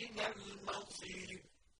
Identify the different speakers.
Speaker 1: إِلَى المصير.